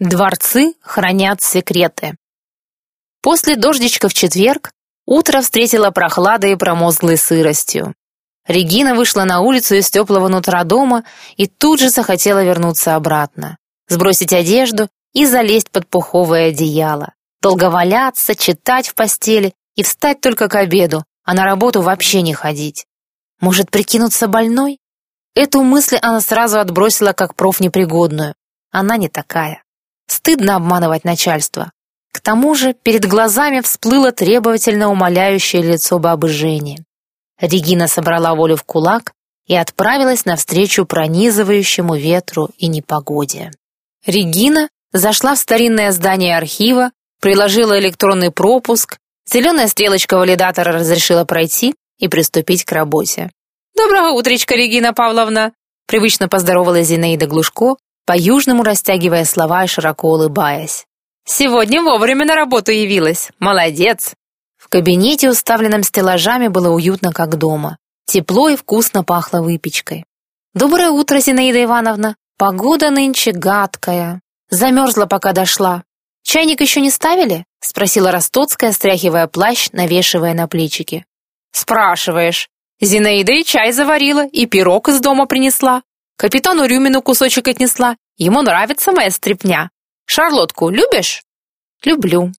Дворцы хранят секреты. После дождичка в четверг утро встретило прохладой и промозглой сыростью. Регина вышла на улицу из теплого нутра дома и тут же захотела вернуться обратно, сбросить одежду и залезть под пуховое одеяло, долго валяться, читать в постели и встать только к обеду, а на работу вообще не ходить. Может, прикинуться больной? Эту мысль она сразу отбросила как профнепригодную. Она не такая. Стыдно обманывать начальство. К тому же перед глазами всплыло требовательно умоляющее лицо бабы Жени. Регина собрала волю в кулак и отправилась навстречу пронизывающему ветру и непогоде. Регина зашла в старинное здание архива, приложила электронный пропуск, зеленая стрелочка валидатора разрешила пройти и приступить к работе. «Доброго утречка, Регина Павловна!» Привычно поздоровалась Зинаида Глушко, по-южному растягивая слова и широко улыбаясь. «Сегодня вовремя на работу явилась. Молодец!» В кабинете, уставленном стеллажами, было уютно, как дома. Тепло и вкусно пахло выпечкой. «Доброе утро, Зинаида Ивановна. Погода нынче гадкая. Замерзла, пока дошла. Чайник еще не ставили?» — спросила Ростоцкая, стряхивая плащ, навешивая на плечики. «Спрашиваешь. Зинаида и чай заварила, и пирог из дома принесла. Капитану Рюмину кусочек отнесла. Ему нравится моя стряпня. Шарлотку любишь? Люблю.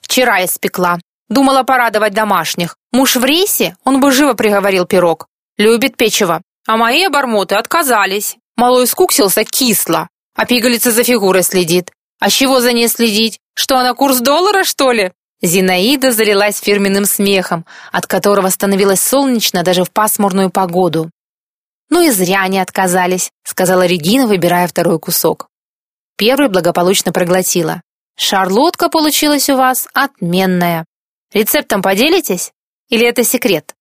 Вчера испекла. Думала порадовать домашних. Муж в рейсе, он бы живо приговорил пирог. Любит печево. А мои обормоты отказались. Малой скуксился кисло. А пигалица за фигурой следит. А чего за ней следить? Что она курс доллара, что ли? Зинаида залилась фирменным смехом, от которого становилось солнечно даже в пасмурную погоду. «Ну и зря они отказались», — сказала Регина, выбирая второй кусок. Первый благополучно проглотила. «Шарлотка получилась у вас отменная. Рецептом поделитесь? Или это секрет?»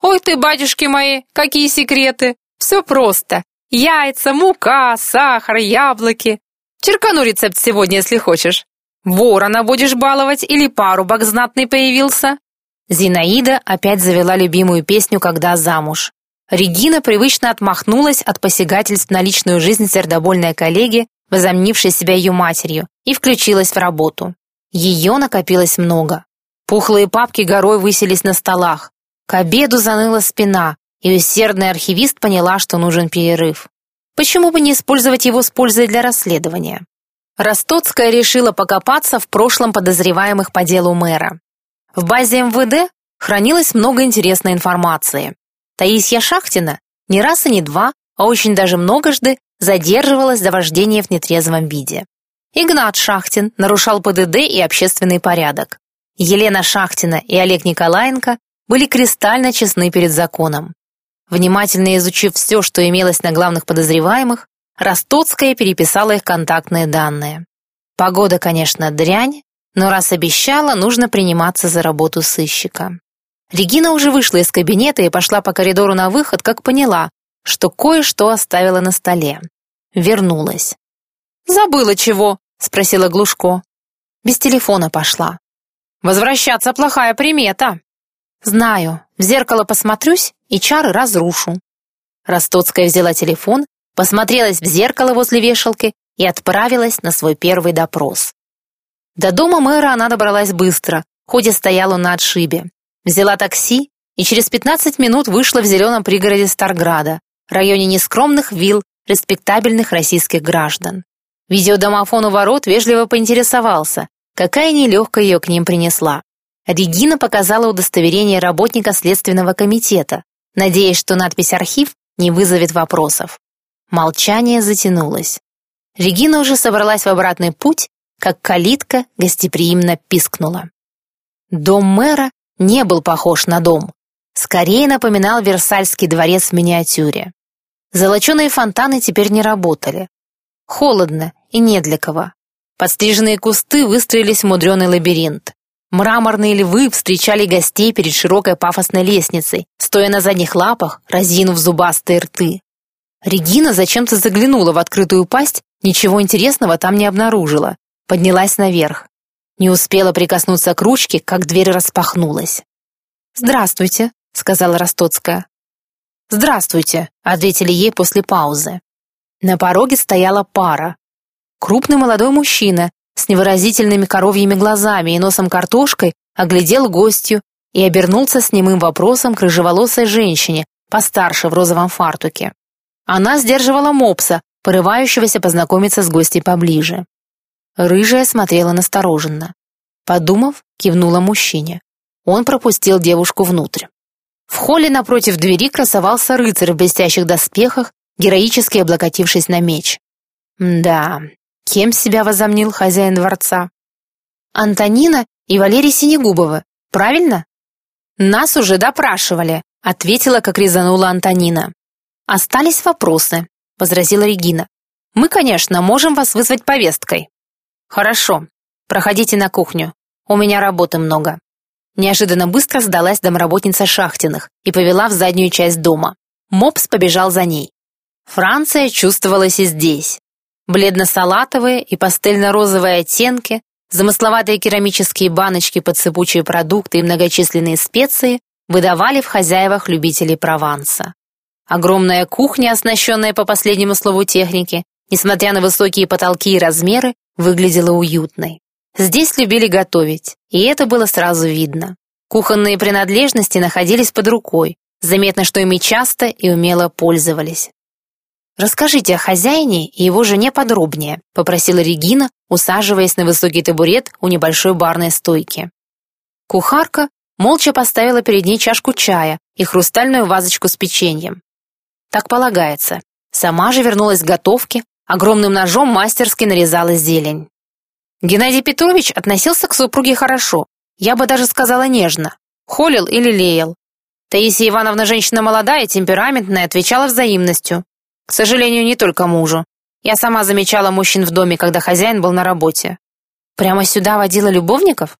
«Ой ты, батюшки мои, какие секреты! Все просто. Яйца, мука, сахар, яблоки. Черкану рецепт сегодня, если хочешь. Ворона будешь баловать или парубок знатный появился?» Зинаида опять завела любимую песню «Когда замуж». Регина привычно отмахнулась от посягательств на личную жизнь сердобольной коллеги, возомнившей себя ее матерью, и включилась в работу. Ее накопилось много. Пухлые папки горой высились на столах. К обеду заныла спина, и усердный архивист поняла, что нужен перерыв. Почему бы не использовать его с пользой для расследования? Ростоцкая решила покопаться в прошлом подозреваемых по делу мэра. В базе МВД хранилось много интересной информации. Таисия Шахтина не раз и не два, а очень даже многожды задерживалась за вождение в нетрезвом виде. Игнат Шахтин нарушал ПДД и общественный порядок. Елена Шахтина и Олег Николаенко были кристально честны перед законом. Внимательно изучив все, что имелось на главных подозреваемых, Ростоцкая переписала их контактные данные. Погода, конечно, дрянь, но раз обещала, нужно приниматься за работу сыщика. Регина уже вышла из кабинета и пошла по коридору на выход, как поняла, что кое-что оставила на столе. Вернулась. «Забыла чего?» — спросила Глушко. Без телефона пошла. «Возвращаться плохая примета». «Знаю. В зеркало посмотрюсь и чары разрушу». Ростоцкая взяла телефон посмотрелась в зеркало возле вешалки и отправилась на свой первый допрос. До дома мэра она добралась быстро, хоть и стояла на отшибе. Взяла такси и через 15 минут вышла в зеленом пригороде Старграда, районе нескромных вилл респектабельных российских граждан. Видеодомофон у ворот вежливо поинтересовался, какая нелегкая ее к ним принесла. Регина показала удостоверение работника Следственного комитета, надеясь, что надпись «Архив» не вызовет вопросов. Молчание затянулось. Регина уже собралась в обратный путь, как калитка гостеприимно пискнула. Дом мэра не был похож на дом. Скорее напоминал Версальский дворец в миниатюре. Золоченые фонтаны теперь не работали. Холодно и не для кого. Подстриженные кусты выстроились в мудреный лабиринт. Мраморные львы встречали гостей перед широкой пафосной лестницей, стоя на задних лапах, разинув зубастые рты. Регина зачем-то заглянула в открытую пасть, ничего интересного там не обнаружила. Поднялась наверх. Не успела прикоснуться к ручке, как дверь распахнулась. «Здравствуйте», — сказала Ростоцкая. «Здравствуйте», — ответили ей после паузы. На пороге стояла пара. Крупный молодой мужчина с невыразительными коровьими глазами и носом картошкой оглядел гостью и обернулся с немым вопросом к рыжеволосой женщине, постарше в розовом фартуке. Она сдерживала мопса, порывающегося познакомиться с гостей поближе. Рыжая смотрела настороженно. Подумав, кивнула мужчине. Он пропустил девушку внутрь. В холле напротив двери красовался рыцарь в блестящих доспехах, героически облокотившись на меч. Да, кем себя возомнил хозяин дворца? Антонина и Валерий Синегубовы, правильно? Нас уже допрашивали, ответила, как резанула Антонина. Остались вопросы, возразила Регина. Мы, конечно, можем вас вызвать повесткой. Хорошо, проходите на кухню. У меня работы много. Неожиданно быстро сдалась домработница Шахтиных и повела в заднюю часть дома. Мопс побежал за ней. Франция чувствовалась и здесь. Бледно-салатовые и пастельно-розовые оттенки, замысловатые керамические баночки под сыпучие продукты и многочисленные специи выдавали в хозяевах любителей Прованса. Огромная кухня, оснащенная по последнему слову техники, несмотря на высокие потолки и размеры, выглядела уютной. Здесь любили готовить, и это было сразу видно. Кухонные принадлежности находились под рукой, заметно, что ими часто и умело пользовались. «Расскажите о хозяине и его жене подробнее», — попросила Регина, усаживаясь на высокий табурет у небольшой барной стойки. Кухарка молча поставила перед ней чашку чая и хрустальную вазочку с печеньем. Так полагается. Сама же вернулась к готовке, огромным ножом мастерски нарезала зелень. Геннадий Петрович относился к супруге хорошо, я бы даже сказала нежно. Холил или лелеял. Таисия Ивановна женщина молодая, темпераментная, отвечала взаимностью. К сожалению, не только мужу. Я сама замечала мужчин в доме, когда хозяин был на работе. Прямо сюда водила любовников?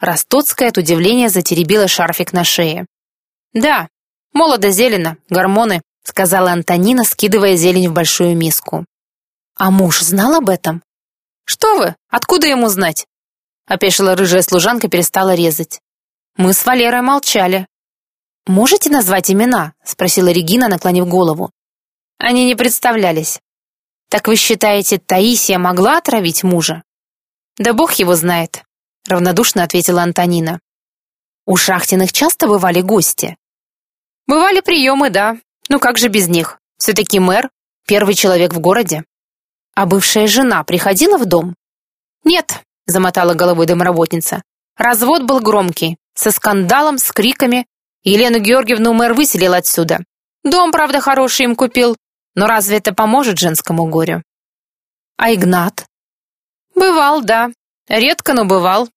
Ростоцкая от удивления затеребила шарфик на шее. «Да, молодо зелено, гормоны», — сказала Антонина, скидывая зелень в большую миску. «А муж знал об этом?» «Что вы? Откуда ему знать?» Опешила рыжая служанка, перестала резать. «Мы с Валерой молчали». «Можете назвать имена?» — спросила Регина, наклонив голову. Они не представлялись. «Так вы считаете, Таисия могла отравить мужа?» «Да бог его знает», — равнодушно ответила Антонина. «У Шахтиных часто бывали гости?» «Бывали приемы, да. Ну как же без них? Все-таки мэр, первый человек в городе». А бывшая жена приходила в дом? Нет, замотала головой домработница. Развод был громкий, со скандалом, с криками. Елену Георгиевну мэр выселил отсюда. Дом, правда, хороший им купил, но разве это поможет женскому горю? А Игнат? Бывал, да. Редко, но бывал.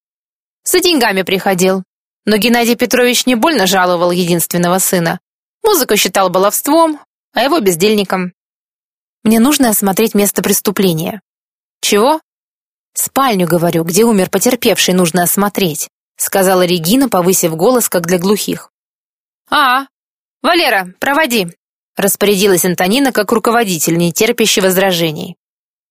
За деньгами приходил. Но Геннадий Петрович не больно жаловал единственного сына. Музыку считал баловством, а его бездельником. Мне нужно осмотреть место преступления. Чего? Спальню, говорю, где умер потерпевший, нужно осмотреть, сказала Регина, повысив голос, как для глухих. А, Валера, проводи, распорядилась Антонина как руководитель, не терпящий возражений.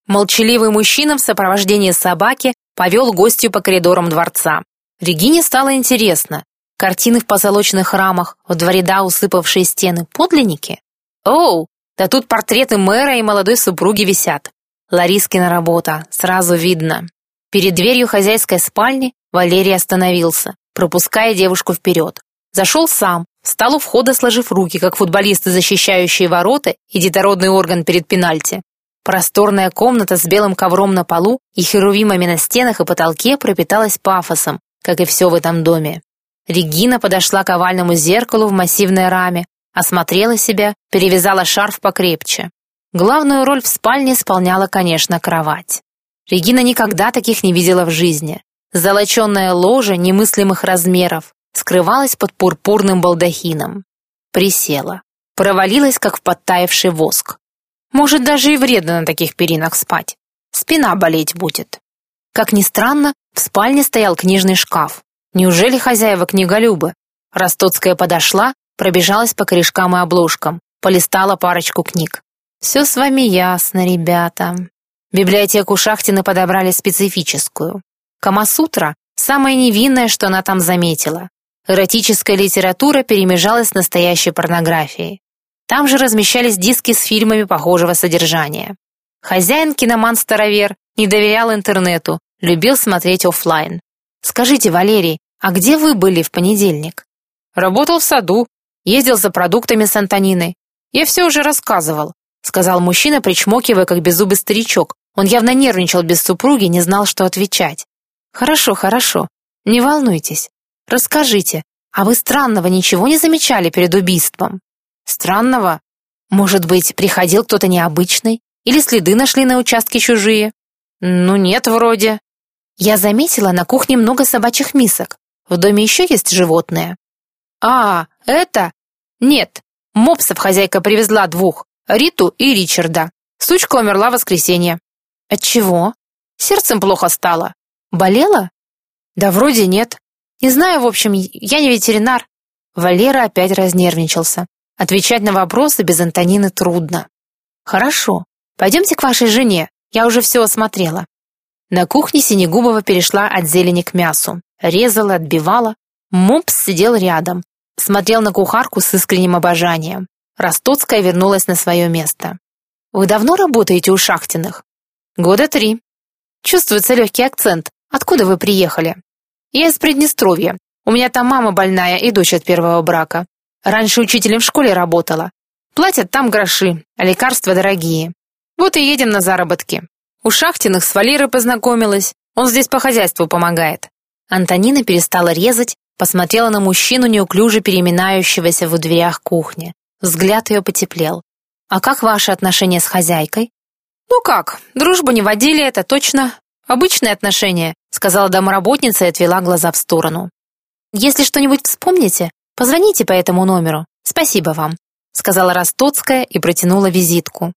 Молчаливый мужчина в сопровождении собаки повел гостью по коридорам дворца. Регине стало интересно. Картины в позолоченных рамах, в два ряда усыпавшие стены, подлинники? Оу, да тут портреты мэра и молодой супруги висят. Ларискина работа, сразу видно. Перед дверью хозяйской спальни Валерий остановился, пропуская девушку вперед. Зашел сам, встал у входа, сложив руки, как футболисты, защищающие ворота и детородный орган перед пенальти. Просторная комната с белым ковром на полу и херувимами на стенах и потолке пропиталась пафосом, как и все в этом доме. Регина подошла к овальному зеркалу в массивной раме, Осмотрела себя, перевязала шарф покрепче. Главную роль в спальне исполняла, конечно, кровать. Регина никогда таких не видела в жизни. Золоченная ложа немыслимых размеров скрывалась под пурпурным балдахином. Присела. Провалилась, как в подтаявший воск. Может, даже и вредно на таких перинах спать. Спина болеть будет. Как ни странно, в спальне стоял книжный шкаф. Неужели хозяева книголюбы? Ростоцкая подошла, пробежалась по корешкам и обложкам, полистала парочку книг. «Все с вами ясно, ребята». Библиотеку Шахтины подобрали специфическую. Камасутра – самое невинное, что она там заметила. Эротическая литература перемежалась с настоящей порнографией. Там же размещались диски с фильмами похожего содержания. Хозяин киноман-старовер не доверял интернету, любил смотреть офлайн. Скажите, Валерий, а где вы были в понедельник? Работал в саду, ездил за продуктами с Антониной. Я все уже рассказывал, сказал мужчина, причмокивая, как беззубый старичок. Он явно нервничал без супруги, не знал, что отвечать. Хорошо, хорошо. Не волнуйтесь. Расскажите, а вы странного ничего не замечали перед убийством? Странного? Может быть, приходил кто-то необычный? Или следы нашли на участке чужие? Ну нет, вроде. Я заметила на кухне много собачьих мисок. В доме еще есть животные. А, это? Нет. Мопсов хозяйка привезла двух. Риту и Ричарда. Сучка умерла в воскресенье. От чего? Сердцем плохо стало. Болела? Да вроде нет. Не знаю, в общем, я не ветеринар. Валера опять разнервничался. Отвечать на вопросы без Антонины трудно. Хорошо. Пойдемте к вашей жене. Я уже все осмотрела. На кухне Синегубова перешла от зелени к мясу. Резала, отбивала. Мопс сидел рядом. Смотрел на кухарку с искренним обожанием. Ростоцкая вернулась на свое место. «Вы давно работаете у Шахтиных?» «Года три». «Чувствуется легкий акцент. Откуда вы приехали?» «Я из Приднестровья. У меня там мама больная и дочь от первого брака. Раньше учителем в школе работала. Платят там гроши, а лекарства дорогие. Вот и едем на заработки. У Шахтиных с Валерой познакомилась. Он здесь по хозяйству помогает». Антонина перестала резать, посмотрела на мужчину, неуклюже переминающегося в дверях кухни. Взгляд ее потеплел. «А как ваши отношения с хозяйкой?» «Ну как, дружбу не водили, это точно. Обычные отношения», сказала домоработница и отвела глаза в сторону. «Если что-нибудь вспомните, позвоните по этому номеру. Спасибо вам», сказала Ростоцкая и протянула визитку.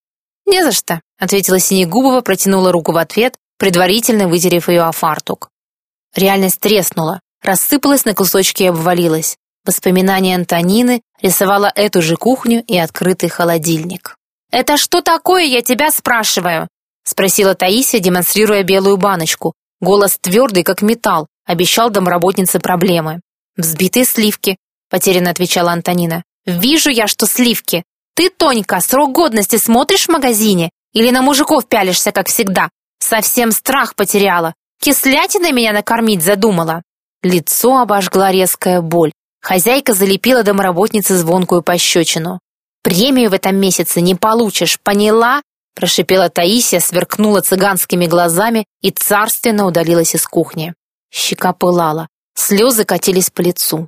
«Не за что», — ответила Синегубова, протянула руку в ответ, предварительно вытерев ее о фартук. Реальность треснула, рассыпалась на кусочки и обвалилась. Воспоминание Антонины рисовало эту же кухню и открытый холодильник. «Это что такое, я тебя спрашиваю?» — спросила Таисия, демонстрируя белую баночку. Голос твердый, как металл, обещал домработнице проблемы. «Взбитые сливки», — потерянно отвечала Антонина. «Вижу я, что сливки. Ты, Тонька, срок годности смотришь в магазине? Или на мужиков пялишься, как всегда? Совсем страх потеряла. Кислятиной меня накормить задумала». Лицо обожгла резкая боль. Хозяйка залепила домработнице звонкую пощечину. «Премию в этом месяце не получишь, поняла?» Прошипела Таисия, сверкнула цыганскими глазами и царственно удалилась из кухни. Щека пылала, слезы катились по лицу.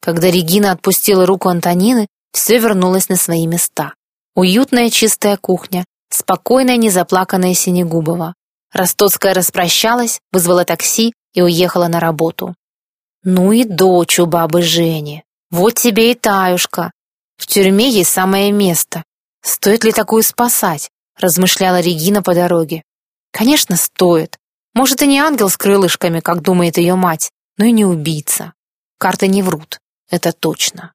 Когда Регина отпустила руку Антонины, все вернулось на свои места. Уютная чистая кухня, спокойная незаплаканная Синегубова. Ростоцкая распрощалась, вызвала такси и уехала на работу. Ну и дочь у бабы Жени. Вот тебе и Таюшка. В тюрьме ей самое место. Стоит ли такую спасать? Размышляла Регина по дороге. Конечно, стоит. Может, и не ангел с крылышками, как думает ее мать, но и не убийца. Карты не врут, это точно.